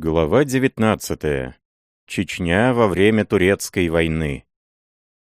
Глава 19. Чечня во время Турецкой войны.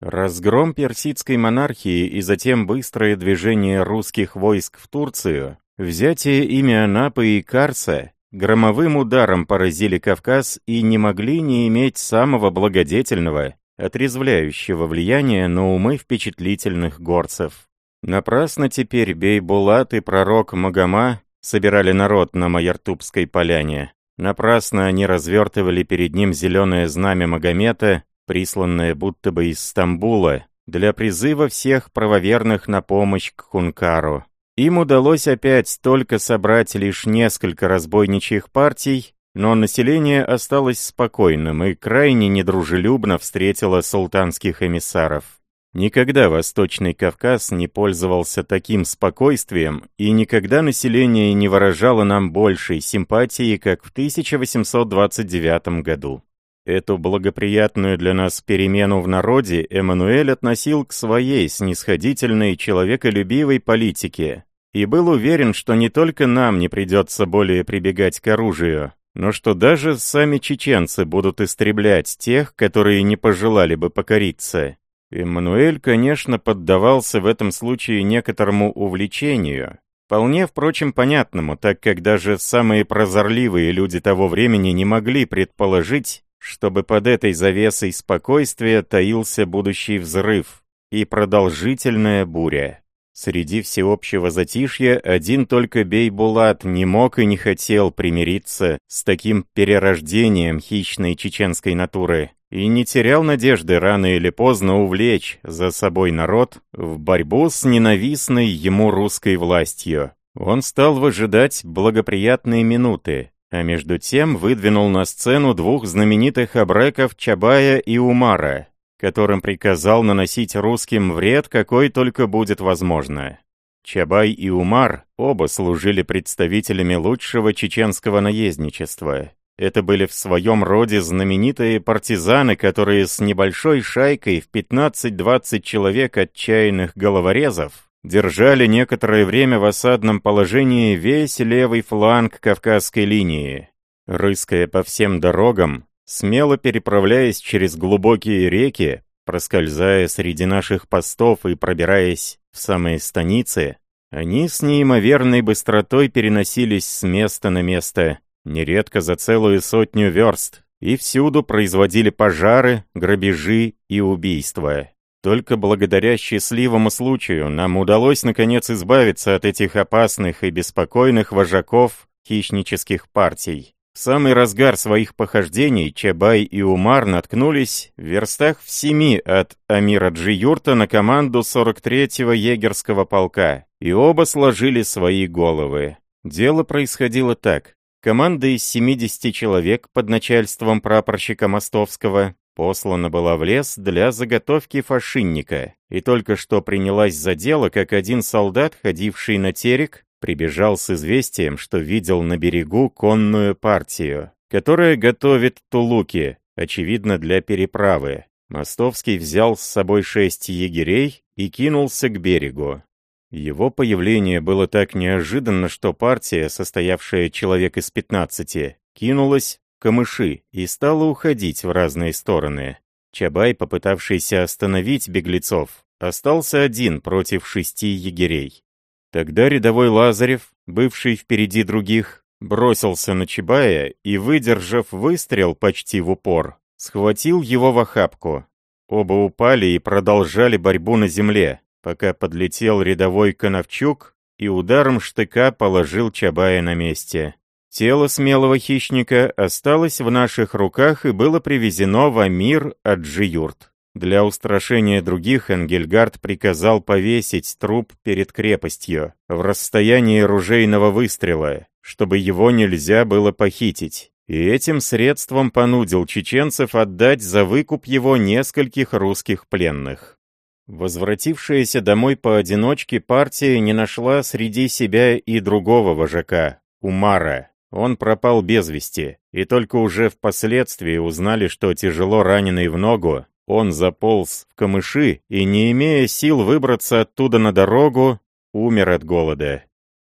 Разгром персидской монархии и затем быстрое движение русских войск в Турцию, взятие ими Анапы и Карса, громовым ударом поразили Кавказ и не могли не иметь самого благодетельного, отрезвляющего влияния на умы впечатлительных горцев. Напрасно теперь Бейбулат и пророк Магома собирали народ на Маяртубской поляне. Напрасно они развертывали перед ним зеленое знамя Магомета, присланное будто бы из Стамбула, для призыва всех правоверных на помощь к Хункару. Им удалось опять только собрать лишь несколько разбойничьих партий, но население осталось спокойным и крайне недружелюбно встретило султанских эмиссаров. Никогда Восточный Кавказ не пользовался таким спокойствием, и никогда население не выражало нам большей симпатии, как в 1829 году. Эту благоприятную для нас перемену в народе Эммануэль относил к своей снисходительной, человеколюбивой политике и был уверен, что не только нам не придется более прибегать к оружию, но что даже сами чеченцы будут истреблять тех, которые не пожелали бы покориться. Эммануэль, конечно, поддавался в этом случае некоторому увлечению, вполне, впрочем, понятному, так как даже самые прозорливые люди того времени не могли предположить, чтобы под этой завесой спокойствия таился будущий взрыв и продолжительная буря. Среди всеобщего затишья один только Бейбулат не мог и не хотел примириться с таким перерождением хищной чеченской натуры и не терял надежды рано или поздно увлечь за собой народ в борьбу с ненавистной ему русской властью. Он стал выжидать благоприятные минуты, а между тем выдвинул на сцену двух знаменитых абреков Чабая и Умара, которым приказал наносить русским вред, какой только будет возможно. Чабай и Умар оба служили представителями лучшего чеченского наездничества, это были в своем роде знаменитые партизаны, которые с небольшой шайкой в 15-20 человек отчаянных головорезов держали некоторое время в осадном положении весь левый фланг Кавказской линии. Рыская по всем дорогам, смело переправляясь через глубокие реки, проскользая среди наших постов и пробираясь в самые станицы, они с неимоверной быстротой переносились с места на место, нередко за целую сотню верст, и всюду производили пожары, грабежи и убийства. Только благодаря счастливому случаю нам удалось наконец избавиться от этих опасных и беспокойных вожаков хищнических партий. В самый разгар своих похождений Чабай и Умар наткнулись в верстах в семи от Амира Джиюрта на команду 43-го егерского полка, и оба сложили свои головы. Дело происходило так. Команда из 70 человек под начальством прапорщика Мостовского послана была в лес для заготовки фашинника, и только что принялась за дело, как один солдат, ходивший на терек, прибежал с известием, что видел на берегу конную партию, которая готовит тулуки, очевидно, для переправы. Мостовский взял с собой шесть егерей и кинулся к берегу. Его появление было так неожиданно, что партия, состоявшая человек из 15, кинулась в камыши и стала уходить в разные стороны. Чабай, попытавшийся остановить беглецов, остался один против шести егерей. Тогда рядовой Лазарев, бывший впереди других, бросился на Чабая и, выдержав выстрел почти в упор, схватил его в охапку. Оба упали и продолжали борьбу на земле, пока подлетел рядовой Коновчук и ударом штыка положил Чабая на месте. Тело смелого хищника осталось в наших руках и было привезено в Амир Аджиюрт. Для устрашения других Энгельгард приказал повесить труп перед крепостью, в расстоянии ружейного выстрела, чтобы его нельзя было похитить. И этим средством понудил чеченцев отдать за выкуп его нескольких русских пленных. Возвратившаяся домой поодиночке партия не нашла среди себя и другого вожака, Умара. Он пропал без вести, и только уже впоследствии узнали, что тяжело раненый в ногу, он заполз в камыши и, не имея сил выбраться оттуда на дорогу, умер от голода.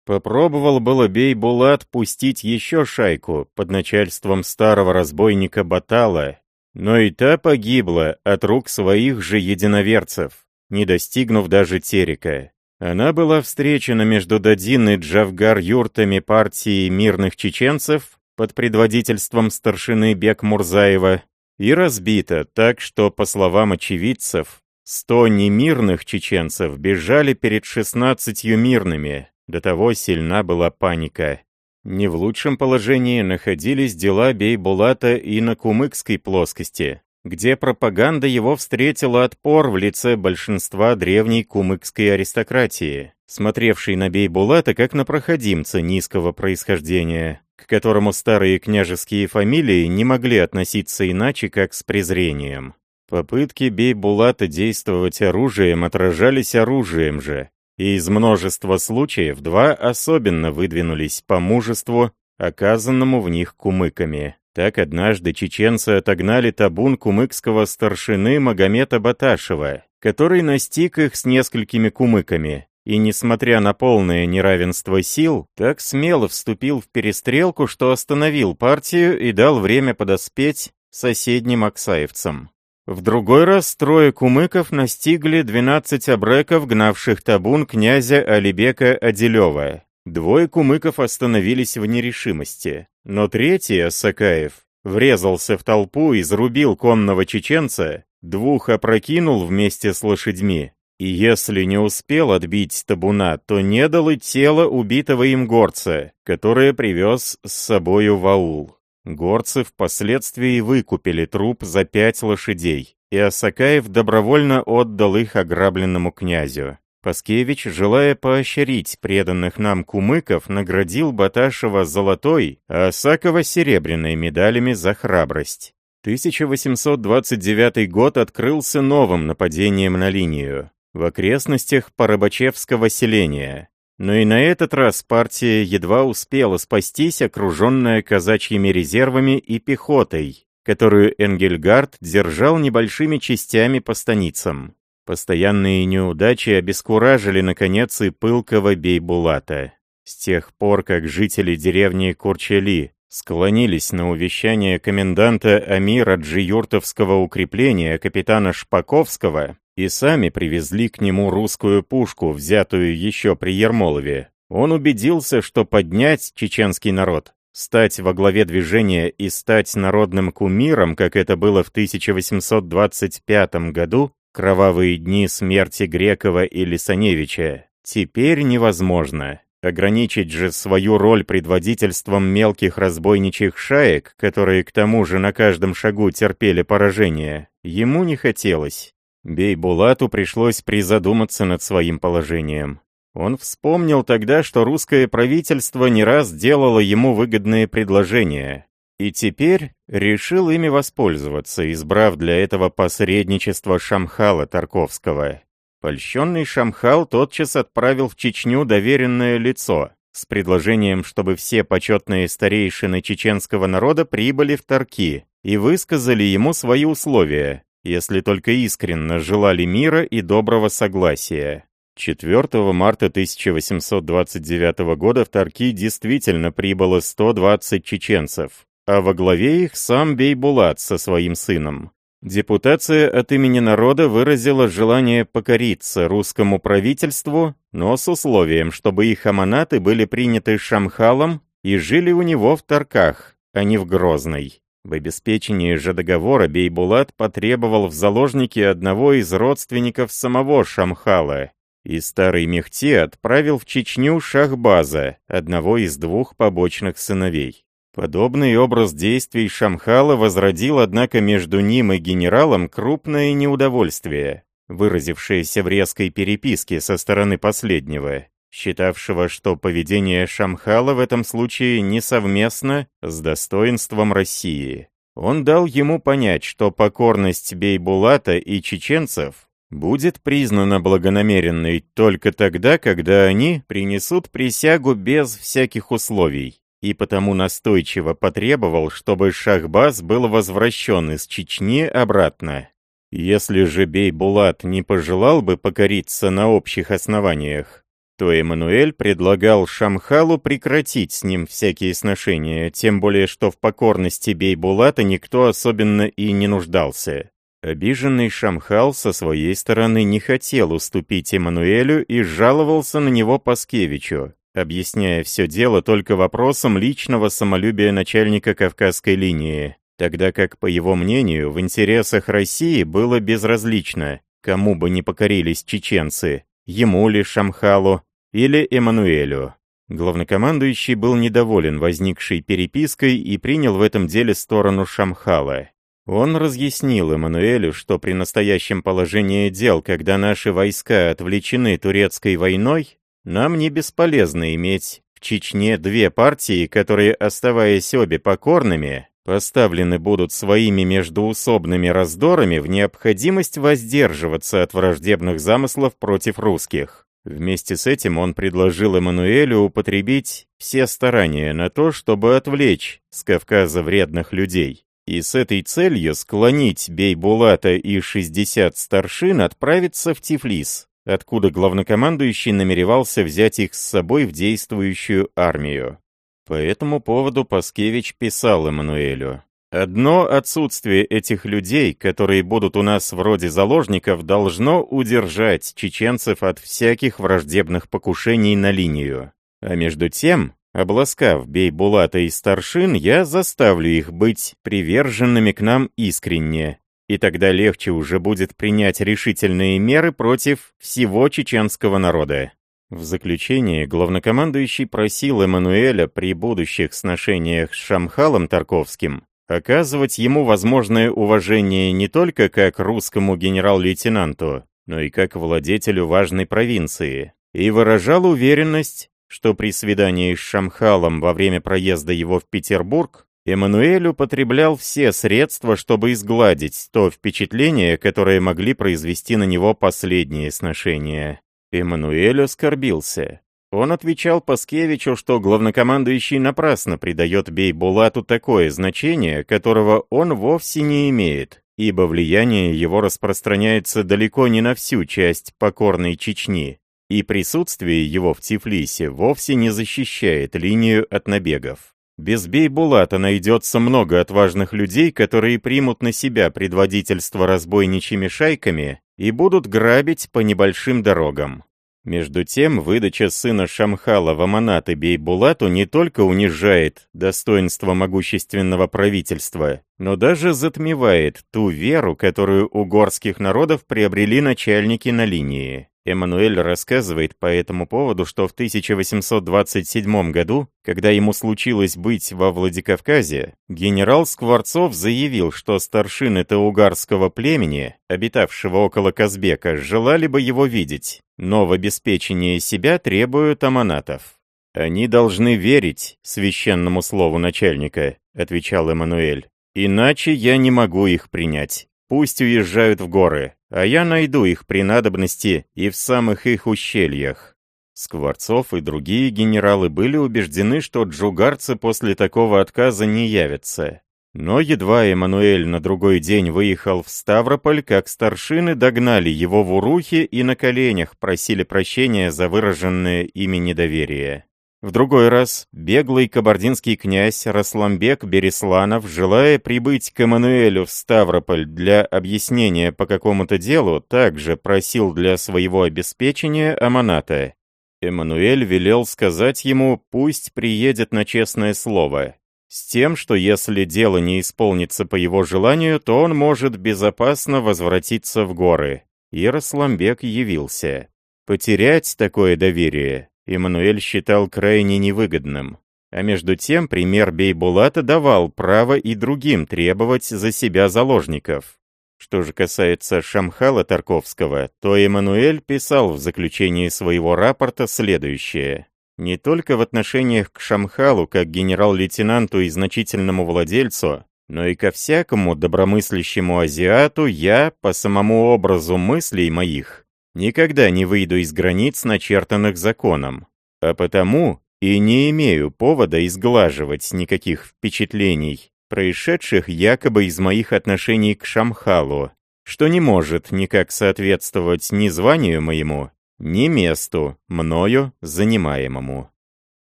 Попробовал было Бей-Булат пустить еще шайку под начальством старого разбойника Батала, но и та погибла от рук своих же единоверцев, не достигнув даже Терека. Она была встречена между Дадин и Джавгар-юртами партии мирных чеченцев под предводительством старшины Бек Мурзаева и разбита так, что, по словам очевидцев, сто немирных чеченцев бежали перед шестнадцатью мирными, до того сильна была паника. Не в лучшем положении находились дела Бейбулата и на кумыкской плоскости, где пропаганда его встретила отпор в лице большинства древней кумыкской аристократии, смотревшей на Бейбулата как на проходимца низкого происхождения, к которому старые княжеские фамилии не могли относиться иначе, как с презрением. Попытки Бейбулата действовать оружием отражались оружием же, и из множества случаев два особенно выдвинулись по мужеству, оказанному в них кумыками. Так однажды чеченцы отогнали табун кумыкского старшины Магомета Баташева, который настиг их с несколькими кумыками, и, несмотря на полное неравенство сил, так смело вступил в перестрелку, что остановил партию и дал время подоспеть соседним аксаевцам. В другой раз трое кумыков настигли 12 абреков, гнавших табун князя Алибека Аделева. Двое кумыков остановились в нерешимости, но третий, Асакаев, врезался в толпу, и изрубил конного чеченца, двух опрокинул вместе с лошадьми, и если не успел отбить табуна, то не дал и тело убитого им горца, которое привез с собою в аул. Горцы впоследствии выкупили труп за пять лошадей, и Осакаев добровольно отдал их ограбленному князю. Паскевич, желая поощрить преданных нам кумыков, наградил Баташева золотой, а Осакова серебряной медалями за храбрость. 1829 год открылся новым нападением на линию в окрестностях Порыбачевского селения. Но и на этот раз партия едва успела спастись, окруженная казачьими резервами и пехотой, которую Энгельгард держал небольшими частями по станицам. Постоянные неудачи обескуражили, наконец, и пылкого Бейбулата. С тех пор, как жители деревни Курчали склонились на увещание коменданта Амира Джиюртовского укрепления капитана Шпаковского, и сами привезли к нему русскую пушку, взятую еще при Ермолове. Он убедился, что поднять чеченский народ, стать во главе движения и стать народным кумиром, как это было в 1825 году, кровавые дни смерти Грекова и Лисаневича, теперь невозможно. Ограничить же свою роль предводительством мелких разбойничьих шаек, которые к тому же на каждом шагу терпели поражение, ему не хотелось. Бейбулату пришлось призадуматься над своим положением. Он вспомнил тогда, что русское правительство не раз делало ему выгодные предложения, и теперь решил ими воспользоваться, избрав для этого посредничество Шамхала Тарковского. Польщенный Шамхал тотчас отправил в Чечню доверенное лицо с предложением, чтобы все почетные старейшины чеченского народа прибыли в Тарки и высказали ему свои условия, если только искренне желали мира и доброго согласия. 4 марта 1829 года в Тарки действительно прибыло 120 чеченцев, а во главе их сам Бейбулат со своим сыном. Депутация от имени народа выразила желание покориться русскому правительству, но с условием, чтобы их аманаты были приняты Шамхалом и жили у него в Тарках, а не в Грозной. В обеспечении же договора Бейбулат потребовал в заложники одного из родственников самого Шамхала, и старый Мехти отправил в Чечню Шахбаза, одного из двух побочных сыновей. Подобный образ действий Шамхала возродил, однако, между ним и генералом крупное неудовольствие, выразившееся в резкой переписке со стороны последнего считавшего, что поведение Шамхала в этом случае несовместно с достоинством России. Он дал ему понять, что покорность Бейбулата и чеченцев будет признана благонамеренной только тогда, когда они принесут присягу без всяких условий, и потому настойчиво потребовал, чтобы Шахбаз был возвращен из Чечни обратно. Если же Бейбулат не пожелал бы покориться на общих основаниях, то Эммануэль предлагал Шамхалу прекратить с ним всякие сношения, тем более что в покорности Бейбулата никто особенно и не нуждался. Обиженный Шамхал со своей стороны не хотел уступить Эммануэлю и жаловался на него Паскевичу, объясняя все дело только вопросом личного самолюбия начальника Кавказской линии, тогда как, по его мнению, в интересах России было безразлично, кому бы не покорились чеченцы, ему ли Шамхалу или Эммануэлю. Главнокомандующий был недоволен возникшей перепиской и принял в этом деле сторону Шамхала. Он разъяснил Эммануэлю, что при настоящем положении дел, когда наши войска отвлечены турецкой войной, нам не бесполезно иметь в Чечне две партии, которые, оставаясь обе покорными, поставлены будут своими междуусобными раздорами в необходимость воздерживаться от враждебных замыслов против русских. Вместе с этим он предложил Эммануэлю употребить все старания на то, чтобы отвлечь с Кавказа вредных людей и с этой целью склонить Бейбулата и 60 старшин отправиться в Тифлис, откуда главнокомандующий намеревался взять их с собой в действующую армию. По этому поводу Паскевич писал Эммануэлю. «Одно отсутствие этих людей, которые будут у нас вроде заложников, должно удержать чеченцев от всяких враждебных покушений на линию. А между тем, Обласкав Бейбулата и старшин, я заставлю их быть приверженными к нам искренне, и тогда легче уже будет принять решительные меры против всего чеченского народа. В заключение главнокомандующий просил Эммануэля при будущих сношениях с Шамхалом Тарковским оказывать ему возможное уважение не только как русскому генерал-лейтенанту, но и как владетелю важной провинции, и выражал уверенность, что при свидании с Шамхалом во время проезда его в Петербург Эммануэль употреблял все средства, чтобы изгладить то впечатление, которое могли произвести на него последние сношения. Эммануэль оскорбился. Он отвечал Паскевичу, что главнокомандующий напрасно придает Бейбулату такое значение, которого он вовсе не имеет, ибо влияние его распространяется далеко не на всю часть покорной Чечни, и присутствие его в Тифлисе вовсе не защищает линию от набегов. Без Бейбулата найдется много отважных людей, которые примут на себя предводительство разбойничьими шайками и будут грабить по небольшим дорогам. Между тем, выдача сына Шамхала в Аманат и Бейбулату не только унижает достоинство могущественного правительства, но даже затмевает ту веру, которую у горских народов приобрели начальники на линии. Эммануэль рассказывает по этому поводу, что в 1827 году, когда ему случилось быть во Владикавказе, генерал Скворцов заявил, что старшины таугарского племени, обитавшего около Казбека, желали бы его видеть, но в обеспечении себя требуют аманатов. «Они должны верить священному слову начальника», — отвечал Эммануэль. «Иначе я не могу их принять. Пусть уезжают в горы, а я найду их при надобности и в самых их ущельях». Скворцов и другие генералы были убеждены, что джугарцы после такого отказа не явятся. Но едва Эммануэль на другой день выехал в Ставрополь, как старшины догнали его в Урухе и на коленях просили прощения за выраженное ими недоверие. В другой раз беглый кабардинский князь Расламбек Бересланов, желая прибыть к Эммануэлю в Ставрополь для объяснения по какому-то делу, также просил для своего обеспечения аманата. Эммануэль велел сказать ему, пусть приедет на честное слово, с тем, что если дело не исполнится по его желанию, то он может безопасно возвратиться в горы. И Расламбек явился. Потерять такое доверие Эммануэль считал крайне невыгодным. А между тем пример Бейбулата давал право и другим требовать за себя заложников. Что же касается Шамхала Тарковского, то Эммануэль писал в заключении своего рапорта следующее. «Не только в отношениях к Шамхалу как генерал-лейтенанту и значительному владельцу, но и ко всякому добромыслящему азиату я, по самому образу мыслей моих, никогда не выйду из границ, начертанных законом, а потому и не имею повода изглаживать никаких впечатлений, происшедших якобы из моих отношений к Шамхалу, что не может никак соответствовать ни званию моему, ни месту, мною занимаемому.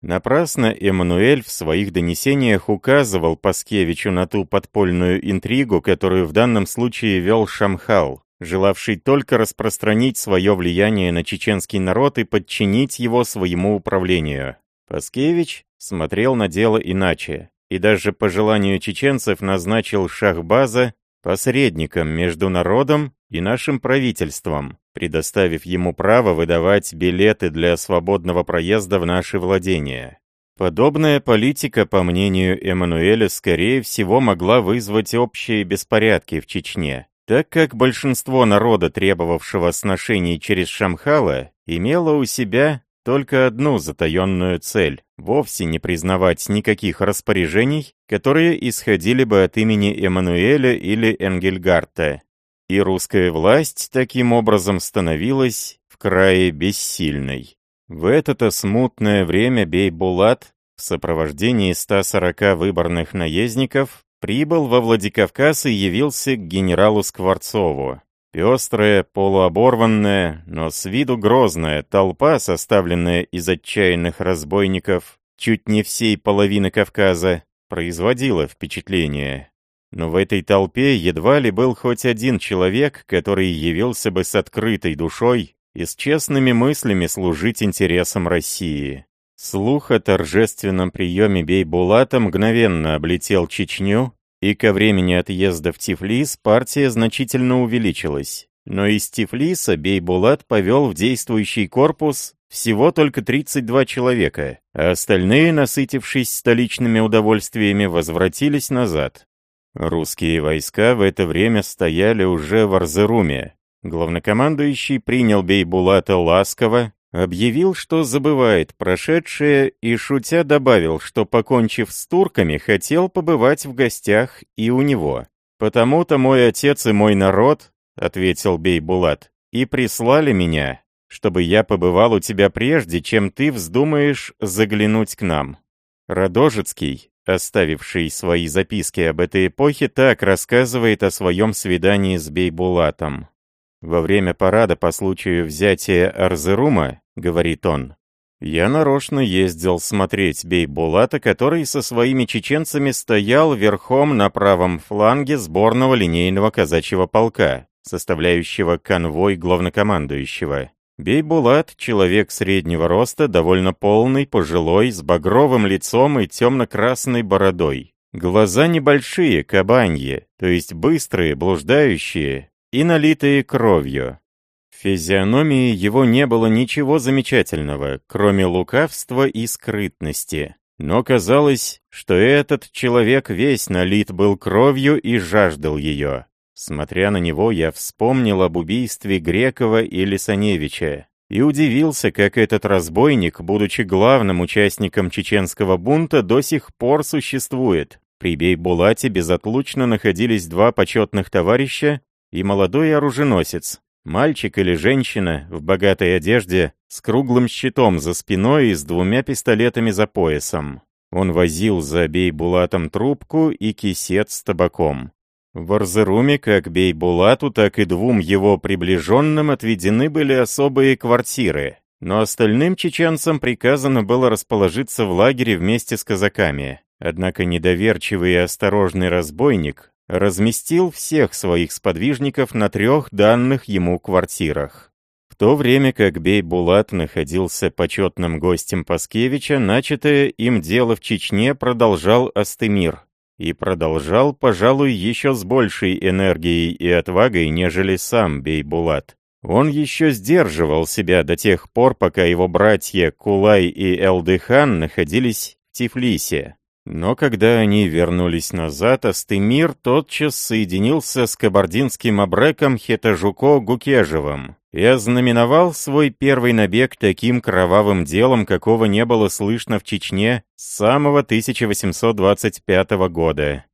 Напрасно Эммануэль в своих донесениях указывал Паскевичу на ту подпольную интригу, которую в данном случае вел Шамхал, желавший только распространить свое влияние на чеченский народ и подчинить его своему управлению. Паскевич смотрел на дело иначе, и даже по желанию чеченцев назначил Шахбаза посредником между народом и нашим правительством, предоставив ему право выдавать билеты для свободного проезда в наши владения. Подобная политика, по мнению Эммануэля, скорее всего могла вызвать общие беспорядки в Чечне, так как большинство народа, требовавшего сношений через Шамхала, имело у себя только одну затаенную цель — вовсе не признавать никаких распоряжений, которые исходили бы от имени Эммануэля или Энгельгарта. И русская власть таким образом становилась в крае бессильной. В это-то смутное время Бей-Булат в сопровождении 140 выборных наездников прибыл во Владикавказ и явился к генералу Скворцову. Пестрая, полуоборванная, но с виду грозная толпа, составленная из отчаянных разбойников, чуть не всей половины Кавказа, производила впечатление. Но в этой толпе едва ли был хоть один человек, который явился бы с открытой душой и с честными мыслями служить интересам России. Слух о торжественном приеме Бейбулата мгновенно облетел Чечню, и ко времени отъезда в Тифлис партия значительно увеличилась. Но из Тифлиса Бейбулат повел в действующий корпус всего только 32 человека, а остальные, насытившись столичными удовольствиями, возвратились назад. Русские войска в это время стояли уже в Арзеруме. Главнокомандующий принял Бейбулата ласково, объявил, что забывает прошедшее, и, шутя, добавил, что, покончив с турками, хотел побывать в гостях и у него. «Потому-то мой отец и мой народ», — ответил Бейбулат, — «и прислали меня, чтобы я побывал у тебя прежде, чем ты вздумаешь заглянуть к нам». Радожицкий, оставивший свои записки об этой эпохе, так рассказывает о своем свидании с Бейбулатом. Во время парада по случаю взятия Арзерума, говорит он, я нарочно ездил смотреть Бейбулата, который со своими чеченцами стоял верхом на правом фланге сборного линейного казачьего полка, составляющего конвой главнокомандующего. Бейбулат — человек среднего роста, довольно полный, пожилой, с багровым лицом и темно-красной бородой. Глаза небольшие, кабаньи, то есть быстрые, блуждающие, и налитые кровью. Физиономии его не было ничего замечательного, кроме лукавства и скрытности. Но казалось, что этот человек весь налит был кровью и жаждал ее. Смотря на него, я вспомнил об убийстве Грекова и Лисаневича и удивился, как этот разбойник, будучи главным участником чеченского бунта, до сих пор существует. При Бейбулате безотлучно находились два почетных товарища, и молодой оруженосец, мальчик или женщина в богатой одежде, с круглым щитом за спиной и с двумя пистолетами за поясом. Он возил за Бейбулатом трубку и кисет с табаком. В Арзеруме как Бейбулату, так и двум его приближенным отведены были особые квартиры, но остальным чеченцам приказано было расположиться в лагере вместе с казаками. Однако недоверчивый и осторожный разбойник разместил всех своих сподвижников на трех данных ему квартирах. В то время как Бей-Булат находился почетным гостем Паскевича, начатое им дело в Чечне продолжал Астемир. И продолжал, пожалуй, еще с большей энергией и отвагой, нежели сам Бей-Булат. Он еще сдерживал себя до тех пор, пока его братья Кулай и Элдыхан находились в Тифлисе. Но когда они вернулись назад, Астемир тотчас соединился с кабардинским обреком Хетажуко Гукежевым и ознаменовал свой первый набег таким кровавым делом, какого не было слышно в Чечне с самого 1825 года.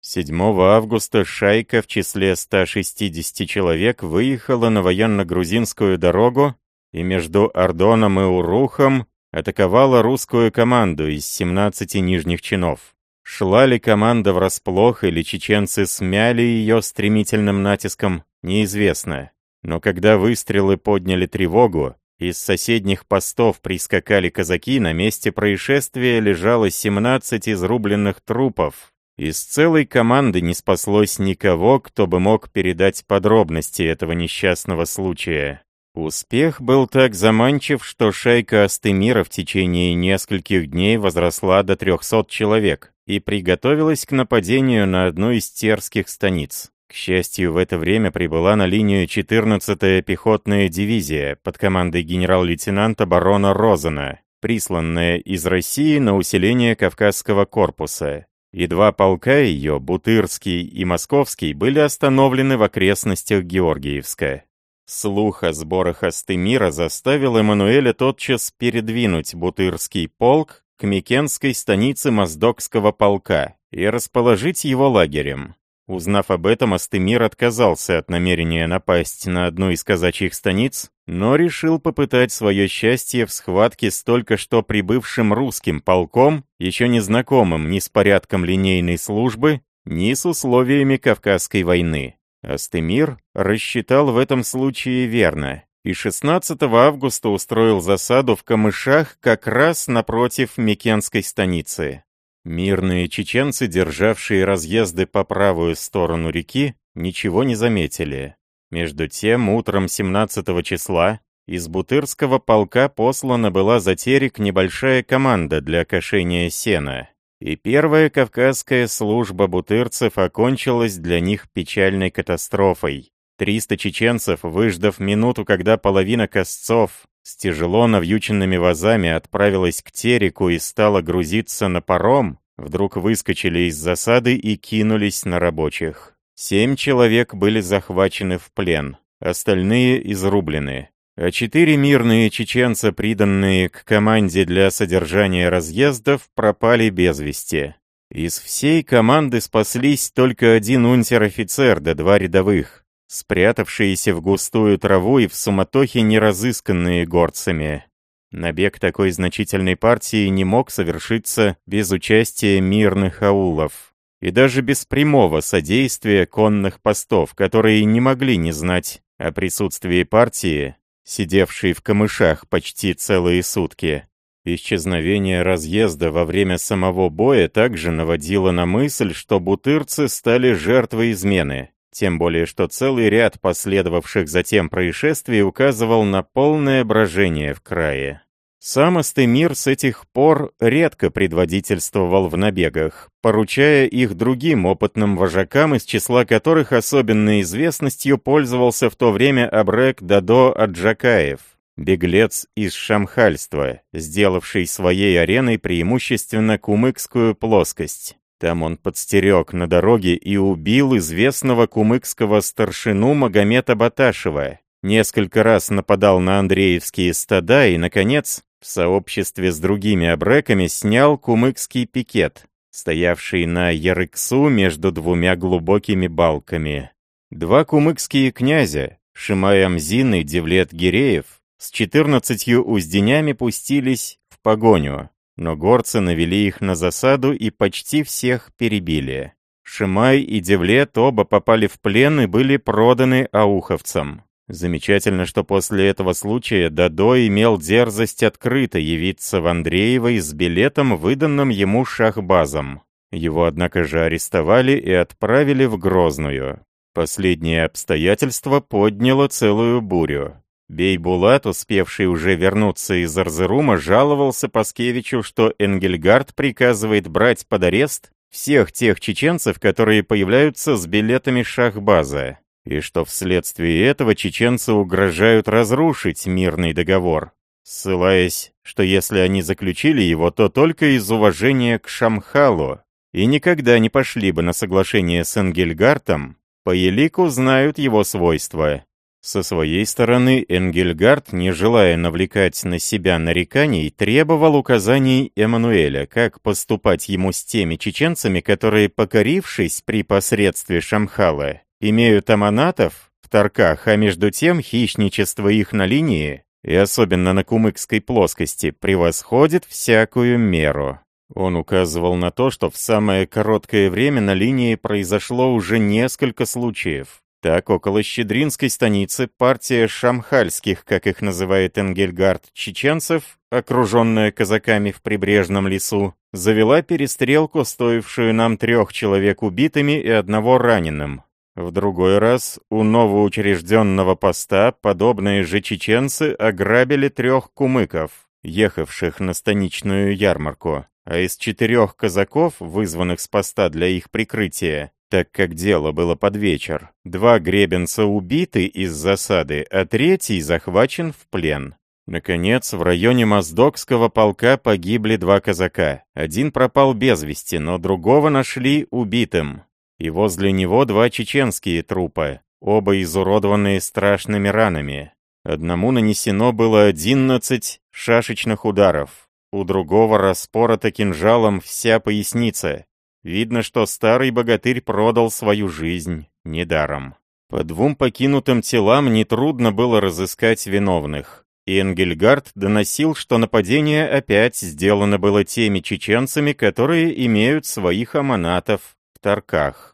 7 августа шайка в числе 160 человек выехала на военно-грузинскую дорогу и между Ордоном и Урухом атаковала русскую команду из 17 нижних чинов. Шла ли команда врасплох или чеченцы смяли ее стремительным натиском, неизвестно. Но когда выстрелы подняли тревогу, Из соседних постов прискакали казаки, на месте происшествия лежало 17 изрубленных трупов. Из целой команды не спаслось никого, кто бы мог передать подробности этого несчастного случая. Успех был так заманчив, что шайка Астемира в течение нескольких дней возросла до 300 человек и приготовилась к нападению на одну из терских станиц. К счастью, в это время прибыла на линию 14-я пехотная дивизия под командой генерал-лейтенанта барона Розена, присланная из России на усиление Кавказского корпуса. И два полка ее, Бутырский и Московский, были остановлены в окрестностях Георгиевска. Слух о сборах Астемира заставил Эммануэля тотчас передвинуть Бутырский полк к Микенской станице Моздокского полка и расположить его лагерем. Узнав об этом, Астемир отказался от намерения напасть на одну из казачьих станиц, но решил попытать свое счастье в схватке с только что прибывшим русским полком, еще не знакомым ни с порядком линейной службы, ни с условиями Кавказской войны. Астемир рассчитал в этом случае верно и 16 августа устроил засаду в камышах как раз напротив Микенской станицы. Мирные чеченцы, державшие разъезды по правую сторону реки, ничего не заметили. Между тем, утром 17 числа из Бутырского полка послана была за терек небольшая команда для кошения сена. И первая кавказская служба бутырцев окончилась для них печальной катастрофой. Триста чеченцев, выждав минуту, когда половина косцов с тяжело навьюченными вазами отправилась к Тереку и стала грузиться на паром, вдруг выскочили из засады и кинулись на рабочих. Семь человек были захвачены в плен, остальные изрублены а четыре мирные чеченца, приданные к команде для содержания разъездов, пропали без вести. Из всей команды спаслись только один унтер-офицер да два рядовых, спрятавшиеся в густую траву и в суматохе неразысканные горцами. Набег такой значительной партии не мог совершиться без участия мирных аулов и даже без прямого содействия конных постов, которые не могли не знать о присутствии партии сидевший в камышах почти целые сутки. Исчезновение разъезда во время самого боя также наводило на мысль, что бутырцы стали жертвой измены, тем более что целый ряд последовавших затем происшествий указывал на полное брожение в крае. Сам Астемир с этих пор редко предводительствовал в набегах, поручая их другим опытным вожакам, из числа которых особенной известностью пользовался в то время Абрек Дадо Аджакаев, беглец из шамхальства, сделавший своей ареной преимущественно кумыкскую плоскость. Там он подстерег на дороге и убил известного кумыкского старшину Магомета Баташева, несколько раз нападал на Андреевские стада и, наконец, в сообществе с другими абреками снял кумыкский пикет, стоявший на Ярыксу между двумя глубокими балками. Два кумыкские князя, Шимай Амзин и Девлет Гиреев, с четырнадцатью узденями пустились в погоню, но горцы навели их на засаду и почти всех перебили. Шимай и Девлет оба попали в плен и были проданы ауховцам. Замечательно, что после этого случая Дадо имел дерзость открыто явиться в Андреево с билетом, выданным ему шахбазом. Его, однако же, арестовали и отправили в Грозную. Последнее обстоятельство подняло целую бурю. Бейбулат, успевший уже вернуться из Арзерума, жаловался Паскевичу, что Энгельгард приказывает брать под арест всех тех чеченцев, которые появляются с билетами шахбаза и что вследствие этого чеченцы угрожают разрушить мирный договор, ссылаясь, что если они заключили его, то только из уважения к Шамхалу, и никогда не пошли бы на соглашение с Энгельгартом, по елику знают его свойства. Со своей стороны Энгельгард, не желая навлекать на себя нареканий, требовал указаний Эммануэля, как поступать ему с теми чеченцами, которые, покорившись при посредстве Шамхала, имеют аманатов в Тарках, а между тем хищничество их на линии, и особенно на кумыкской плоскости, превосходит всякую меру. Он указывал на то, что в самое короткое время на линии произошло уже несколько случаев, Так, около Щедринской станицы партия шамхальских, как их называет Энгельгард, чеченцев, окруженная казаками в прибрежном лесу, завела перестрелку, стоившую нам трех человек убитыми и одного раненым. В другой раз у новоучрежденного поста подобные же чеченцы ограбили трех кумыков, ехавших на станичную ярмарку, а из четырех казаков, вызванных с поста для их прикрытия, так как дело было под вечер. Два гребенца убиты из засады, а третий захвачен в плен. Наконец, в районе Моздокского полка погибли два казака. Один пропал без вести, но другого нашли убитым. И возле него два чеченские трупа, оба изуродованные страшными ранами. Одному нанесено было одиннадцать шашечных ударов, у другого распорота кинжалом вся поясница, Видно, что старый богатырь продал свою жизнь недаром. По двум покинутым телам нетрудно было разыскать виновных. И Энгельгард доносил, что нападение опять сделано было теми чеченцами, которые имеют своих аманатов в Тарках.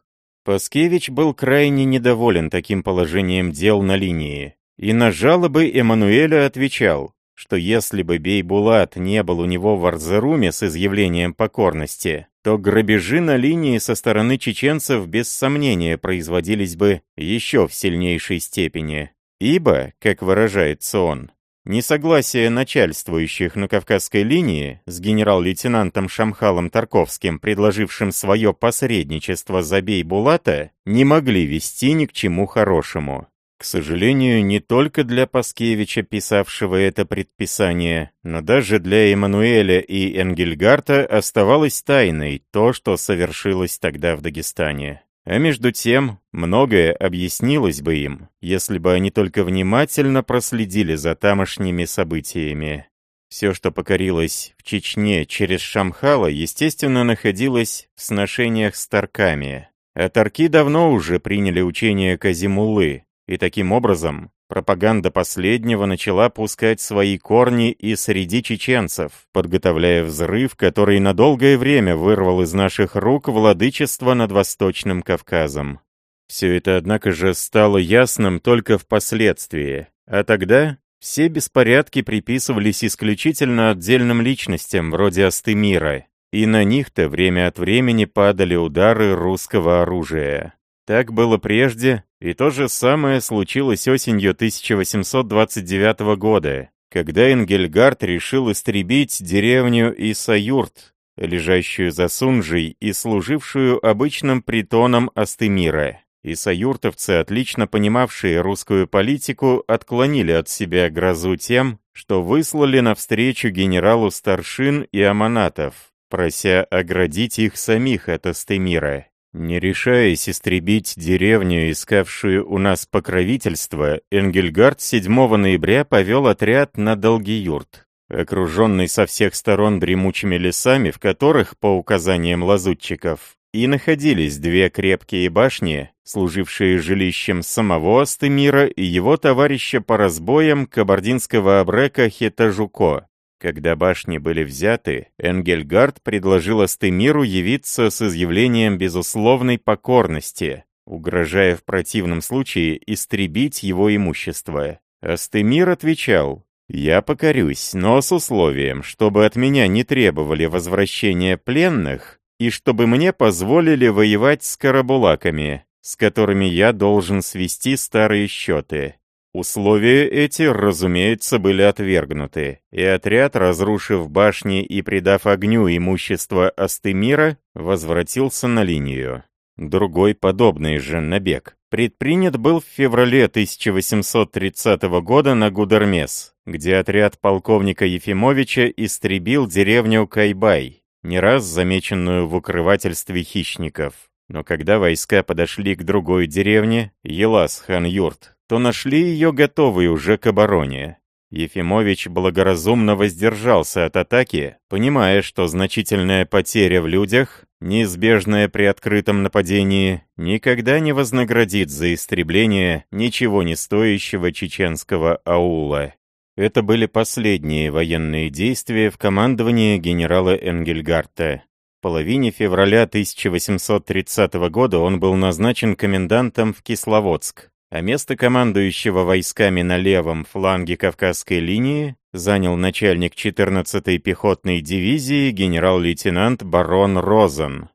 Паскевич был крайне недоволен таким положением дел на линии, и на жалобы Эммануэля отвечал, что если бы Бейбулат не был у него в Арзеруме с изъявлением покорности, то грабежи на линии со стороны чеченцев без сомнения производились бы еще в сильнейшей степени. Ибо, как выражается он, несогласие начальствующих на Кавказской линии с генерал-лейтенантом Шамхалом Тарковским, предложившим свое посредничество за Бей-Булата, не могли вести ни к чему хорошему. К сожалению, не только для Паскевича, писавшего это предписание, но даже для Эммануэля и Энгельгарта оставалось тайной то, что совершилось тогда в Дагестане. А между тем, многое объяснилось бы им, если бы они только внимательно проследили за тамошними событиями. Все, что покорилось в Чечне через Шамхала, естественно, находилось в сношениях с Тарками. А Тарки давно уже приняли учение Казимуллы, и таким образом, пропаганда последнего начала пускать свои корни и среди чеченцев, подготовляя взрыв, который на долгое время вырвал из наших рук владычество над Восточным Кавказом. Все это, однако же, стало ясным только впоследствии, а тогда все беспорядки приписывались исключительно отдельным личностям, вроде Астемира, и на них-то время от времени падали удары русского оружия. Так было прежде, и то же самое случилось осенью 1829 года, когда Энгельгард решил истребить деревню Исаюрт, лежащую за Сунжей и служившую обычным притоном Астемира. Исаюртовцы, отлично понимавшие русскую политику, отклонили от себя грозу тем, что выслали навстречу генералу старшин и аманатов, прося оградить их самих от Астемира. Не решаясь истребить деревню, искавшую у нас покровительство, Энгельгард 7 ноября повел отряд на Долгиюрт, окруженный со всех сторон дремучими лесами, в которых, по указаниям лазутчиков, и находились две крепкие башни, служившие жилищем самого Астемира и его товарища по разбоям кабардинского абрека Хетажуко, когда башни были взяты, Энгельгард предложил Астемиру явиться с изъявлением безусловной покорности, угрожая в противном случае истребить его имущество. Астемир отвечал, «Я покорюсь, но с условием, чтобы от меня не требовали возвращения пленных и чтобы мне позволили воевать с карабулаками, с которыми я должен свести старые счеты. Условия эти, разумеется, были отвергнуты, и отряд, разрушив башни и придав огню имущество Астемира, возвратился на линию. Другой подобный же набег предпринят был в феврале 1830 года на Гудермес, где отряд полковника Ефимовича истребил деревню Кайбай, не раз замеченную в укрывательстве хищников. Но когда войска подошли к другой деревне, Елас-хан-Юрт, то нашли ее готовой уже к обороне. Ефимович благоразумно воздержался от атаки, понимая, что значительная потеря в людях, неизбежная при открытом нападении, никогда не вознаградит за истребление ничего не стоящего чеченского аула. Это были последние военные действия в командовании генерала Энгельгарта. половине февраля 1830 года он был назначен комендантом в Кисловодск, а место командующего войсками на левом фланге Кавказской линии занял начальник 14-й пехотной дивизии генерал-лейтенант барон Розен.